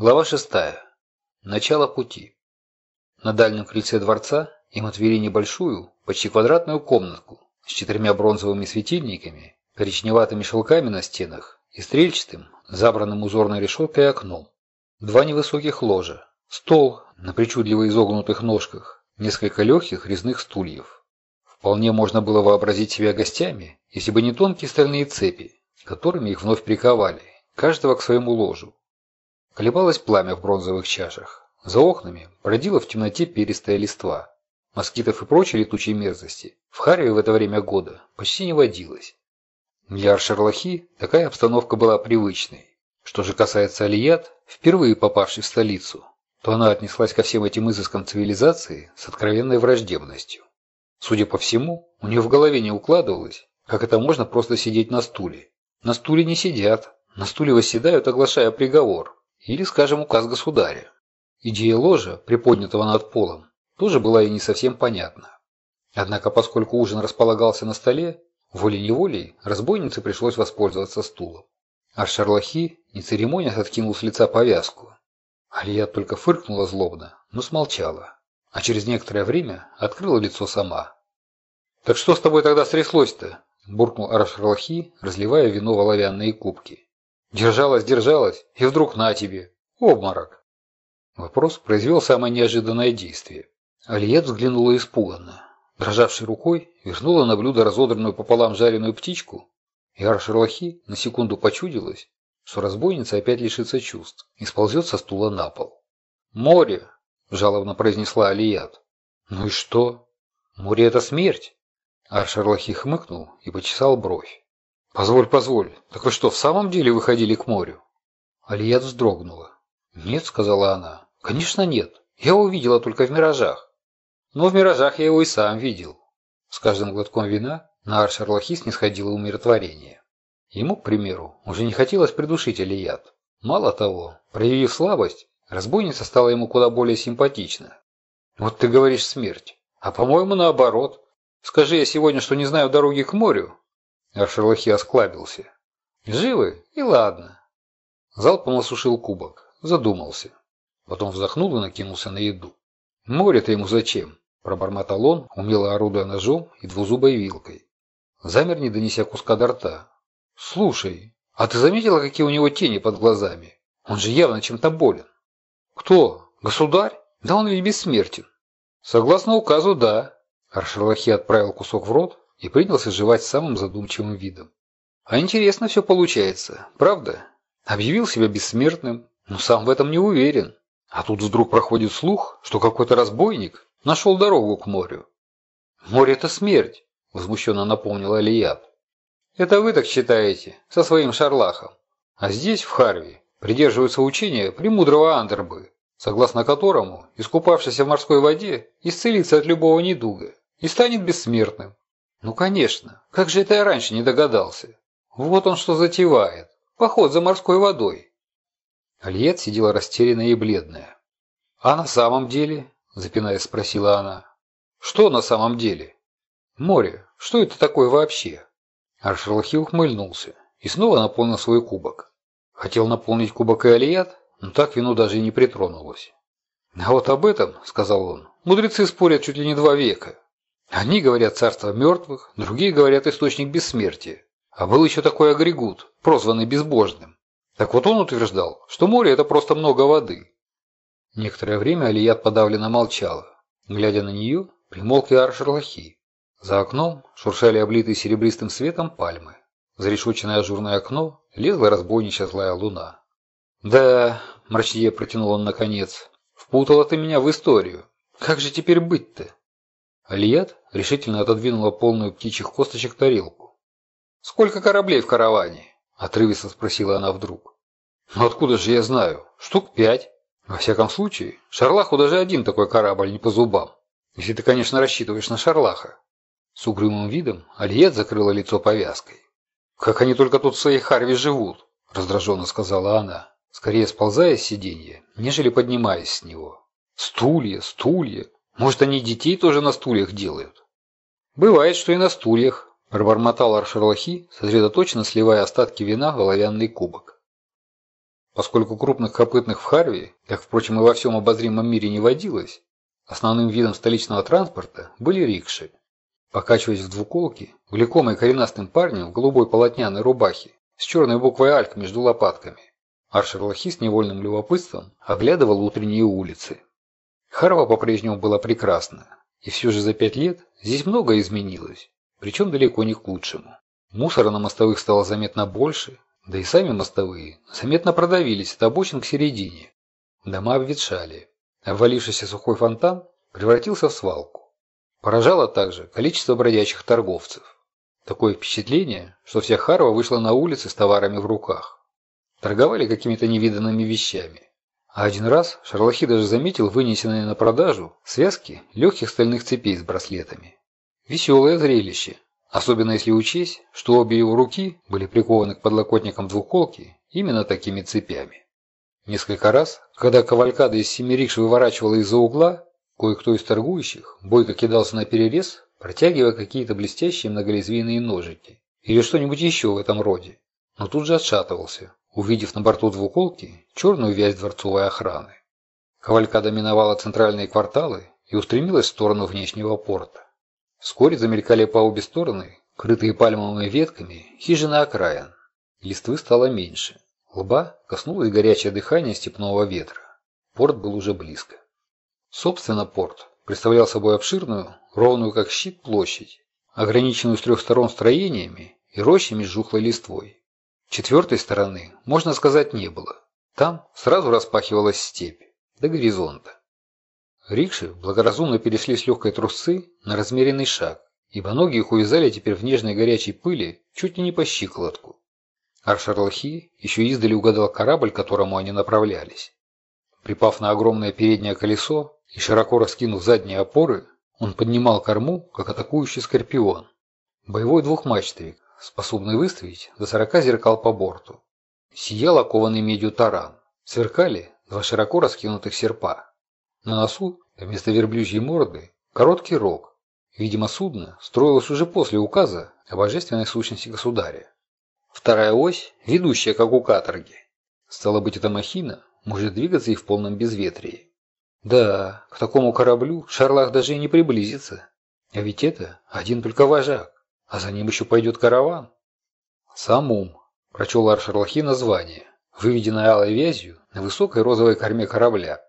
Глава шестая. Начало пути. На дальнем крыльце дворца им отвели небольшую, почти квадратную комнатку с четырьмя бронзовыми светильниками, коричневатыми шелками на стенах и стрельчатым, забранным узорной решеткой окном. Два невысоких ложа, стол на причудливо изогнутых ножках, несколько легких резных стульев. Вполне можно было вообразить себя гостями, если бы не тонкие стальные цепи, которыми их вновь приковали, каждого к своему ложу. Колебалось пламя в бронзовых чашах. За окнами бродила в темноте перистая листва. Москитов и прочей летучей мерзости в Харьеве в это время года почти не водилось. Для Аршерлахи такая обстановка была привычной. Что же касается Алият, впервые попавшей в столицу, то она отнеслась ко всем этим изыскам цивилизации с откровенной враждебностью. Судя по всему, у нее в голове не укладывалось, как это можно просто сидеть на стуле. На стуле не сидят, на стуле восседают, оглашая приговор. Или, скажем, указ государя. Идея ложа, приподнятого над полом, тоже была и не совсем понятна. Однако, поскольку ужин располагался на столе, волей-неволей разбойнице пришлось воспользоваться стулом. А Шарлахи, не церемонясь, откинул с лица повязку. Алия только фыркнула злобно, но смолчала. А через некоторое время открыла лицо сама. «Так что с тобой тогда стряслось-то?» – буркнул Аршарлахи, разливая вино в оловянные кубки. Держалась, держалась, и вдруг на тебе. Обморок. Вопрос произвел самое неожиданное действие. Алиет взглянула испуганно. Дрожавшей рукой вернула на блюдо разодранную пополам жареную птичку, и Аршерлахи на секунду почудилась, что разбойница опять лишится чувств и сползет со стула на пол. «Море!» – жалобно произнесла Алият. «Ну и что? Море – это смерть!» Аршерлахи хмыкнул и почесал бровь. «Позволь, позволь, так вы что, в самом деле выходили к морю?» Алият вздрогнула. «Нет», — сказала она. «Конечно нет. Я его видела только в миражах». «Но в миражах я его и сам видел». С каждым глотком вина на Аршарлахис не сходило умиротворение. Ему, к примеру, уже не хотелось придушить Алият. Мало того, проявив слабость, разбойница стала ему куда более симпатична. «Вот ты говоришь смерть, а по-моему наоборот. Скажи я сегодня, что не знаю дороги к морю, а осклабился. «Живы? И ладно». Залпом осушил кубок. Задумался. Потом вздохнул и накинулся на еду. «Море-то ему зачем?» Пробормотал он, умело орудуя ножом и двузубой вилкой. Замер, не донеся куска до рта. «Слушай, а ты заметила, какие у него тени под глазами? Он же явно чем-то болен». «Кто? Государь? Да он ведь бессмертен». «Согласно указу, да». Аршерлахи отправил кусок в рот, и принялся жевать самым задумчивым видом. А интересно все получается, правда? Объявил себя бессмертным, но сам в этом не уверен. А тут вдруг проходит слух, что какой-то разбойник нашел дорогу к морю. «Море – это смерть», – возмущенно напомнил Алият. «Это вы так считаете, со своим шарлахом. А здесь, в Харви, придерживаются учения премудрого Андербы, согласно которому, искупавшийся в морской воде, исцелится от любого недуга и станет бессмертным. Ну, конечно. Как же это я раньше не догадался? Вот он что затевает. Поход за морской водой. Альет сидела растерянная и бледная. А на самом деле? Запинаясь, спросила она. Что на самом деле? Море. Что это такое вообще? Аршерлахи ухмыльнулся и снова наполнил свой кубок. Хотел наполнить кубок и Алият, но так вино даже и не притронулось. А вот об этом, сказал он, мудрецы спорят чуть ли не два века. Одни говорят царство мертвых, другие говорят источник бессмертия. А был еще такой агрегут, прозванный безбожным. Так вот он утверждал, что море – это просто много воды. Некоторое время Алият подавленно молчала. Глядя на нее, примолк и Аршерлахи. За окном шуршали облитые серебристым светом пальмы. За решетченное ажурное окно лезла разбойничья злая луна. «Да», – мрачнее протянул он наконец, – «впутала ты меня в историю. Как же теперь быть-то?» Алият решительно отодвинула полную птичьих косточек тарелку. «Сколько кораблей в караване?» – отрывисто спросила она вдруг. «Ну откуда же я знаю? Штук пять. Во всяком случае, Шарлаху даже один такой корабль не по зубам. Если ты, конечно, рассчитываешь на Шарлаха». С угрюмым видом Алиет закрыла лицо повязкой. «Как они только тут в своей Харве живут!» – раздраженно сказала она, скорее сползая с сиденья, нежели поднимаясь с него. «Стулья, стулья! Может, они детей тоже на стульях делают? Бывает, что и на стульях, пробормотал Аршерлахи, сосредоточенно сливая остатки вина в оловянный кубок. Поскольку крупных копытных в Харви, как, впрочем, и во всем обозримом мире не водилось, основным видом столичного транспорта были рикши. Покачиваясь в двуколке, влекомый коренастым парнем в голубой полотняной рубахе с черной буквой «Альк» между лопатками, Аршер Лохи с невольным любопытством оглядывал утренние улицы. Харва по-прежнему была прекрасна, и все же за пять лет здесь многое изменилось, причем далеко не к лучшему. Мусора на мостовых стало заметно больше, да и сами мостовые заметно продавились от обочин к середине. Дома обветшали. Обвалившийся сухой фонтан превратился в свалку. Поражало также количество бродячих торговцев. Такое впечатление, что вся Харва вышла на улицы с товарами в руках. Торговали какими-то невиданными вещами. А один раз Шарлахи даже заметил вынесенные на продажу связки легких стальных цепей с браслетами. Веселое зрелище, Особенно если учесть, что обе его руки были прикованы к подлокотникам двуколки именно такими цепями. Несколько раз, когда кавалькада из семи рикш выворачивала из-за угла, кое-кто из торгующих бойко кидался на перерез, протягивая какие-то блестящие многолезвийные ножики или что-нибудь еще в этом роде, но тут же отшатывался, увидев на борту двуколки черную вязь дворцовой охраны. Кавалькада миновала центральные кварталы и устремилась в сторону внешнего порта. Вскоре замелькали по обе стороны, крытые пальмовыми ветками, хижины окраин. Листвы стало меньше. Лба коснулось горячее дыхание степного ветра. Порт был уже близко. Собственно, порт представлял собой обширную, ровную как щит площадь, ограниченную с трех сторон строениями и рощами с жухлой листвой. Четвертой стороны, можно сказать, не было. Там сразу распахивалась степь до горизонта. Рикши благоразумно перешли с легкой трусцы на размеренный шаг, ибо ноги их увязали теперь в нежной горячей пыли чуть ли не по щиколотку. Аршарлахи еще издали угадал корабль, к которому они направлялись. Припав на огромное переднее колесо и широко раскинув задние опоры, он поднимал корму, как атакующий скорпион. Боевой двухмачтовик, способный выставить до сорока зеркал по борту. Сиял окованный медью таран. Сверкали два широко раскинутых серпа. На носу вместо верблюжьей морды короткий рог. Видимо, судно строилось уже после указа о божественной сущности государя. Вторая ось, ведущая как у каторги. Стало быть, эта махина может двигаться и в полном безветрии. Да, к такому кораблю Шарлах даже и не приблизится. А ведь это один только вожак, а за ним еще пойдет караван. Самум, прочел Ар-Шарлахи название, выведенное алой вязью на высокой розовой корме корабля.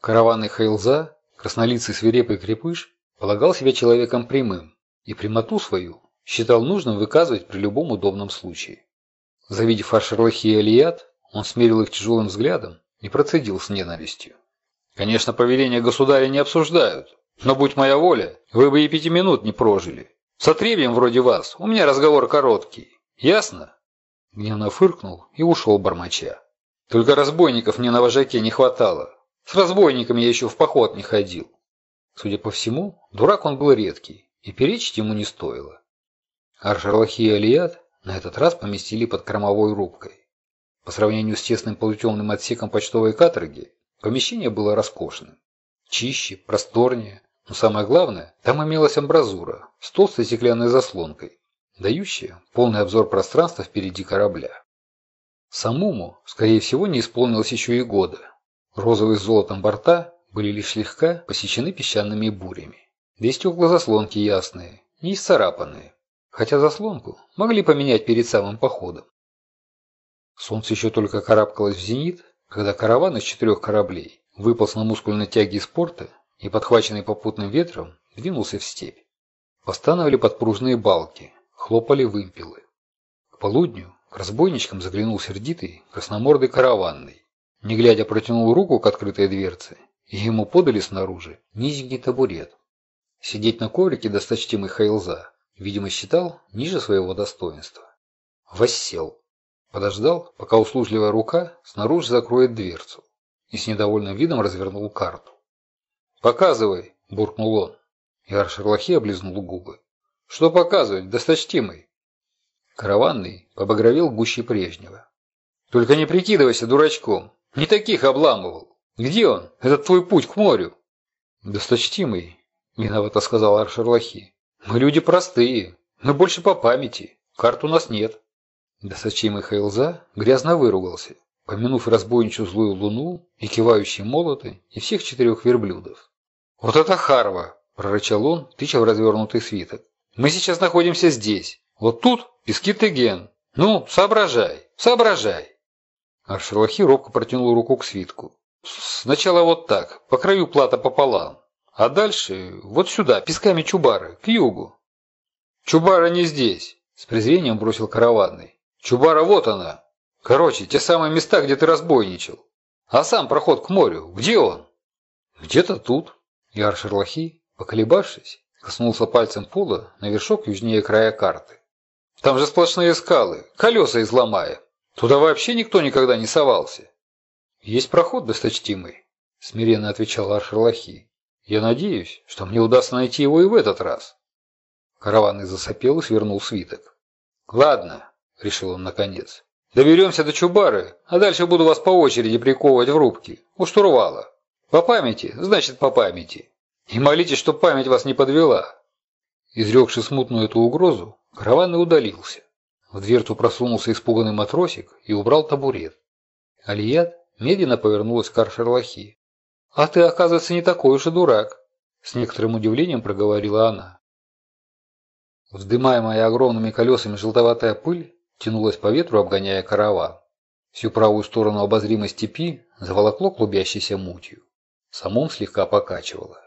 Караванный Хейлза, краснолицый свирепый крепыш, полагал себя человеком прямым и прямоту свою считал нужным выказывать при любом удобном случае. Завидев Ашерлахи и Алият, он смерил их тяжелым взглядом и процедил с ненавистью. «Конечно, повеления государя не обсуждают, но, будь моя воля, вы бы и пяти минут не прожили. С отребьем вроде вас у меня разговор короткий. Ясно?» Гневно фыркнул и ушел бормоча. «Только разбойников мне на вожаке не хватало. С разбойниками я еще в поход не ходил. Судя по всему, дурак он был редкий, и перечить ему не стоило. Аршарлахи и Алият на этот раз поместили под кормовой рубкой. По сравнению с тесным полутемным отсеком почтовой каторги, помещение было роскошным. Чище, просторнее, но самое главное, там имелась амбразура с толстой стеклянной заслонкой, дающая полный обзор пространства впереди корабля. Самому, скорее всего, не исполнилось еще и года, Розовые с золотом борта были лишь слегка посечены песчаными бурями. Да и стекла заслонки ясные, не исцарапанные, хотя заслонку могли поменять перед самым походом. Солнце еще только карабкалось в зенит, когда караван из четырех кораблей выполз на мускульной тяге из порта и, подхваченный попутным ветром, двинулся в степь. Постановили подпружные балки, хлопали вымпелы. К полудню к разбойничкам заглянул сердитый, красномордый караванный. Не глядя, протянул руку к открытой дверце, и ему подали снаружи низенький табурет. Сидеть на коврике досточтимый Хайлза, видимо, считал ниже своего достоинства. Воссел. Подождал, пока услужливая рука снаружи закроет дверцу, и с недовольным видом развернул карту. «Показывай!» – буркнул он. И Аршерлахи облизнул губы. «Что показывать, досточтимый?» Караванный побагровел гуще прежнего. «Только не прикидывайся дурачком. Не таких обламывал. Где он, этот твой путь к морю? Досточтимый, виновато сказал Аршерлахи. Мы люди простые, мы больше по памяти. Карт у нас нет. Досточтимый Хейлза грязно выругался. Помянув разбойничью злую луну и кивающие молоты и всех четырех верблюдов. «Вот это Харва!» – прорычал он, тыча в развернутый свиток. «Мы сейчас находимся здесь. Вот тут пески Теген. Ну, соображай, соображай!» Аршерлахи робко протянул руку к свитку. «Сначала вот так, по краю плата пополам, а дальше вот сюда, песками Чубары, к югу». «Чубара не здесь!» – с презрением бросил караванный. «Чубара вот она!» Короче, те самые места, где ты разбойничал. А сам проход к морю, где он? Где-то тут. Яр Шерлахи, поколебавшись, коснулся пальцем пола на вершок южнее края карты. Там же сплошные скалы, колеса изломая. Туда вообще никто никогда не совался. Есть проход, досточтимый, смиренно отвечал Аршерлахи. Я надеюсь, что мне удастся найти его и в этот раз. Караванный засопел и свернул свиток. Ладно, решил он наконец. Доберемся до Чубары, а дальше буду вас по очереди приковывать в рубки. У штурвала. По памяти, значит по памяти. И молитесь, чтоб память вас не подвела. Изрекши смутную эту угрозу, караванный удалился. В дверцу просунулся испуганный матросик и убрал табурет. Алият медленно повернулась к Аршерлахи. «А ты, оказывается, не такой уж и дурак», — с некоторым удивлением проговорила она. Вздымаемая огромными колесами желтоватая пыль тянулась по ветру, обгоняя караван. Всю правую сторону обозримой степи заволокло клубящейся мутью. Самом слегка покачивало.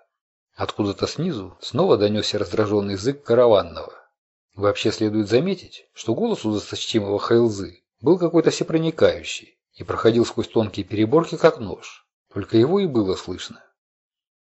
Откуда-то снизу снова донесся раздраженный язык караванного. Вообще следует заметить, что голос у досточтимого Хайлзы был какой-то всепроникающий и проходил сквозь тонкие переборки, как нож. Только его и было слышно.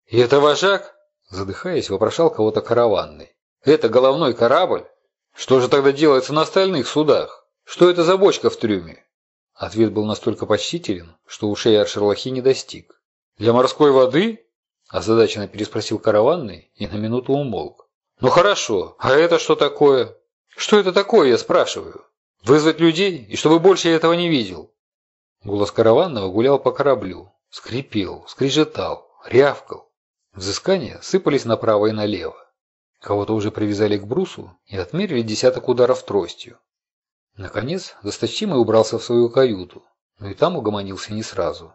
«И это вожак?» Задыхаясь, вопрошал кого-то караванный. «Это головной корабль? Что же тогда делается на остальных судах? Что это за бочка в трюме? Ответ был настолько почтителен, что ушей Аршерлахи не достиг. «Для морской воды?» – озадаченно переспросил караванный и на минуту умолк. «Ну хорошо, а это что такое?» «Что это такое, я спрашиваю? Вызвать людей, и чтобы больше я этого не видел?» Голос караванного гулял по кораблю, скрипел, скрежетал, рявкал. Взыскания сыпались направо и налево. Кого-то уже привязали к брусу и отмерили десяток ударов тростью. Наконец, Досточтимый убрался в свою каюту, но и там угомонился не сразу.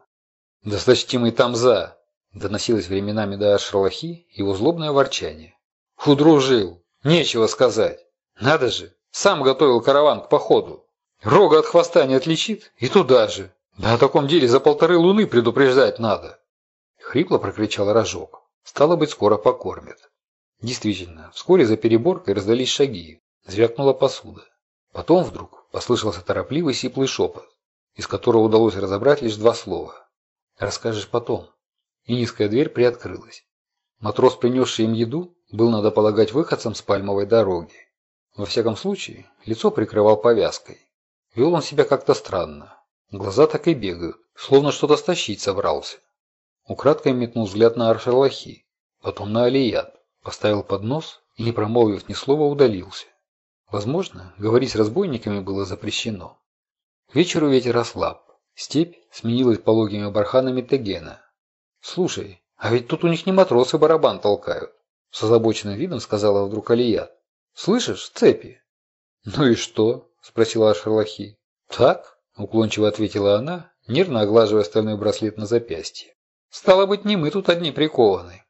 «Досточтимый там за!» – доносилось временами до Шерлахи его злобное ворчание. «Удружил! Нечего сказать! Надо же! Сам готовил караван к походу! Рога от хвоста не отличит и туда же! Да о таком деле за полторы луны предупреждать надо!» Хрипло прокричал Рожок. «Стало быть, скоро покормят». Действительно, вскоре за переборкой раздались шаги, звякнула посуда. Потом вдруг послышался торопливый сиплый шепот, из которого удалось разобрать лишь два слова. «Расскажешь потом». И низкая дверь приоткрылась. Матрос, принесший им еду, был, надо полагать, выходцем с пальмовой дороги. Во всяком случае, лицо прикрывал повязкой. Вел он себя как-то странно. Глаза так и бегают, словно что-то стащить собрался. Украдкой метнул взгляд на Аршерлахи, потом на Алият поставил поднос и, не промолвив ни слова, удалился. Возможно, говорить с разбойниками было запрещено. К вечеру ветер ослаб. Степь сменилась пологими барханами Тегена. «Слушай, а ведь тут у них не матросы барабан толкают», с озабоченным видом сказала вдруг Алият. «Слышишь, цепи?» «Ну и что?» – спросила Шерлахи. «Так?» – уклончиво ответила она, нервно оглаживая стальной браслет на запястье. «Стало быть, не мы тут одни прикованы.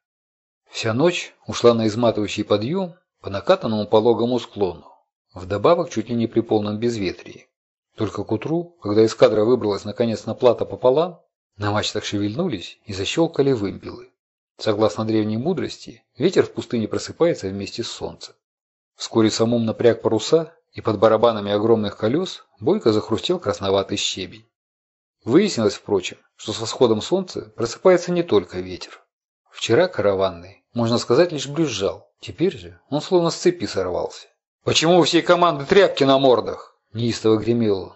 Вся ночь ушла на изматывающий подъем по накатанному пологому склону, вдобавок чуть ли не при полном безветрии. Только к утру, когда эскадра выбралась наконец на плато пополам, на мачтах шевельнулись и защелкали вымпелы. Согласно древней мудрости, ветер в пустыне просыпается вместе с солнцем. Вскоре самум напряг паруса, и под барабанами огромных колес бойко захрустел красноватый щебень. Выяснилось, впрочем, что со сходом солнца просыпается не только ветер. Вчера караванный можно сказать, лишь брюзжал. Теперь же он словно с цепи сорвался. «Почему у всей команды тряпки на мордах?» – неистово гремел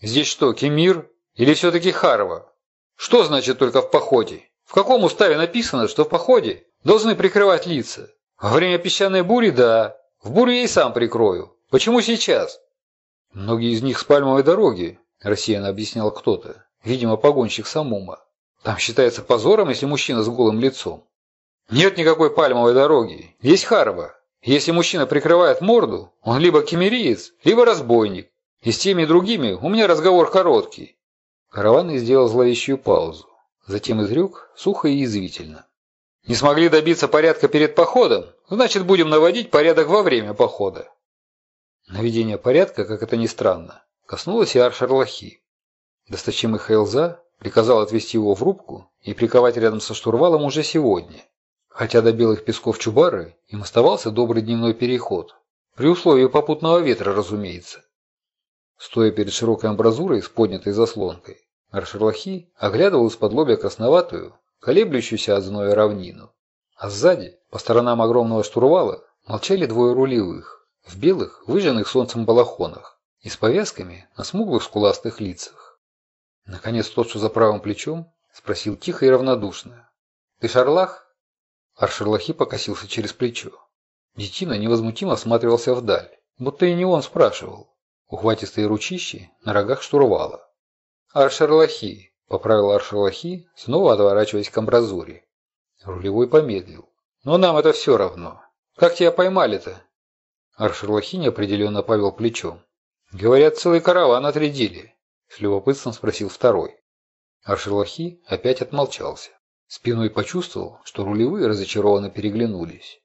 «Здесь что, Кемир? Или все-таки Харва? Что значит только в походе? В каком уставе написано, что в походе должны прикрывать лица? Во время песчаной бури – да. В бурю я и сам прикрою. Почему сейчас?» «Многие из них с пальмовой дороги», – рассеянно объяснял кто-то. Видимо, погонщик Самума. Там считается позором, если мужчина с голым лицом. Нет никакой пальмовой дороги. Есть Харва. Если мужчина прикрывает морду, он либо кемериец, либо разбойник. И с теми и другими у меня разговор короткий. Караванный сделал зловещую паузу. Затем изрек сухо и язвительно. «Не смогли добиться порядка перед походом? Значит, будем наводить порядок во время похода». Наведение порядка, как это ни странно, коснулось и Аршерлахи. Досточимый Хейлза приказал отвезти его в рубку и приковать рядом со штурвалом уже сегодня. Хотя до Белых Песков Чубары им оставался добрый дневной переход. При условии попутного ветра, разумеется. Стоя перед широкой амбразурой с поднятой заслонкой, Аршерлахи оглядывал из-под лобя красноватую, колеблющуюся от зноя равнину. А сзади, по сторонам огромного штурвала, молчали двое рулевых, в белых, выжженных солнцем балахонах и с повязками на смуглых скуластых лицах. Наконец тот, что за правым плечом, спросил тихо и равнодушно. «Ты шарлах?» Аршерлахи покосился через плечо. Детина невозмутимо осматривался вдаль, будто и не он спрашивал. Ухватистые ручищи на рогах штурвала. «Аршерлахи», — поправил Аршерлахи, снова отворачиваясь к амбразуре. Рулевой помедлил. «Но нам это все равно. Как тебя поймали-то?» Аршерлахи неопределенно повел плечом. «Говорят, целый караван отрядили», — с любопытством спросил второй. Аршерлахи опять отмолчался. Спиной почувствовал, что рулевые разочарованно переглянулись.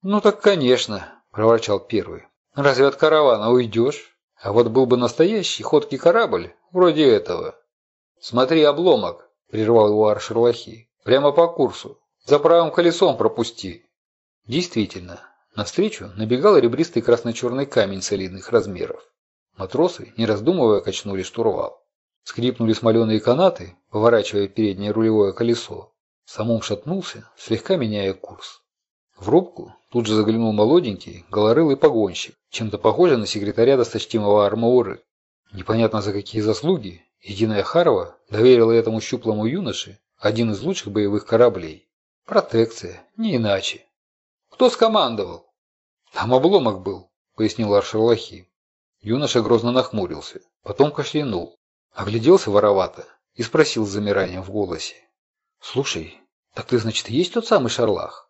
«Ну так, конечно», – проворчал первый. «Разве от каравана уйдешь? А вот был бы настоящий ходкий корабль, вроде этого». «Смотри, обломок», – прервал его Аршерлахи. «Прямо по курсу. За правым колесом пропусти». Действительно, навстречу набегал ребристый красно-черный камень солидных размеров. Матросы, не раздумывая, качнули штурвал. Скрипнули смоленые канаты, поворачивая переднее рулевое колесо. Самум шатнулся, слегка меняя курс. В рубку тут же заглянул молоденький, голорылый погонщик, чем-то похожий на секретаря досточтимого Армауры. Непонятно за какие заслуги, Единая Харова доверила этому щуплому юноше один из лучших боевых кораблей. Протекция, не иначе. Кто скомандовал? Там обломок был, пояснил Аршерлахи. Юноша грозно нахмурился, потом кашлянул, огляделся воровато и спросил с замиранием в голосе. «Слушай, так ты, значит, есть тот самый Шарлах?»